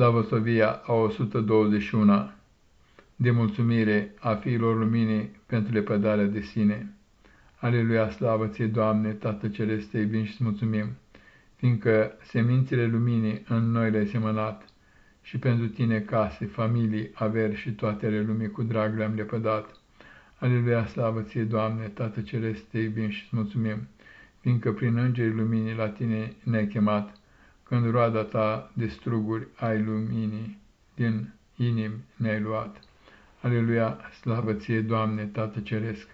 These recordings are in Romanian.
Slavosovia a 121 de mulțumire a fiilor luminii pentru lepădarea de sine. Aleluia, slavă ție, Doamne, Tată Celeste, iubim și mulțumim, fiindcă semințele luminii în noi le-ai semănat și pentru tine case, familii, averi și toate ale lumii cu drag le-am lepădat. Aleluia, slavă ție, Doamne, Tată Celeste, iubim și mulțumim, fiindcă prin îngerii luminii la tine ne-ai chemat, când roada ta de struguri ai luminii din inim ne-ai luat. Aleluia, slavă ție, Doamne, Tată Ceresc!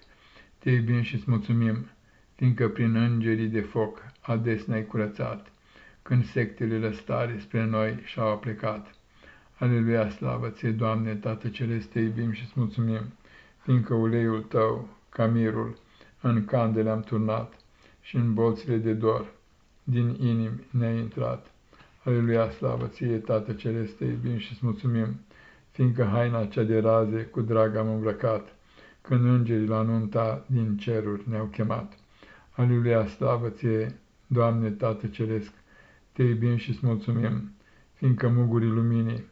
Te iubim și-ți mulțumim, fiindcă prin îngerii de foc ades ne-ai curățat, când sectele lăstare spre noi și-au plecat. Aleluia, slavă ție, Doamne, Tată Ceresc, te iubim și-ți mulțumim, fiindcă uleiul tău, ca mirul, în candele am turnat și în bolțile de dor din inim ne-a intrat. Aleluia, slavă ție, Tată Celeste, iubim și-ți mulțumim, fiindcă haina cea de raze cu drag am îmbrăcat, când îngerii la nunta din ceruri ne-au chemat. Aleluia, slavă ție, Doamne, Tată Celesc, te iubim și-ți mulțumim, fiindcă mugurii luminii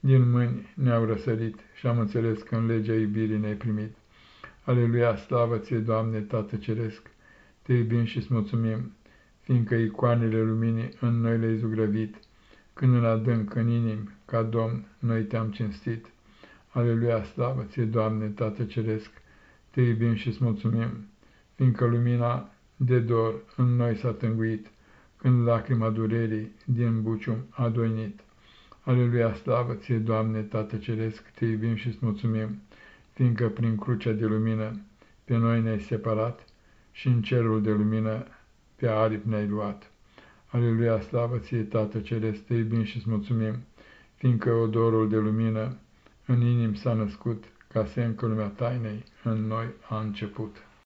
din mâini ne-au răsărit și am înțeles că în legea iubirii ne-ai primit. Aleluia, slavă ție, Doamne, Tată Ceresc, te iubim și-ți mulțumim, fiindcă icoanele luminii în noi le-ai zugrăvit, când în adânc în inim, ca Domn, noi te-am cinstit. Aleluia, slavă ție, Doamne, Tată Ceresc, te iubim și-ți mulțumim, fiindcă lumina de dor în noi s-a tânguit, când lacrima durerii din bucium a doinit. Aleluia, slavă ție, Doamne, Tată Ceresc, te iubim și-ți mulțumim, fiindcă prin crucea de lumină pe noi ne-ai separat și în cerul de lumină pe aripi ne-ai luat. Aleluia, slavă ție, Tată Ceresc, te iubim și-ți mulțumim, fiindcă odorul de lumină în inim s-a născut, ca semn că lumea tainei în noi a început.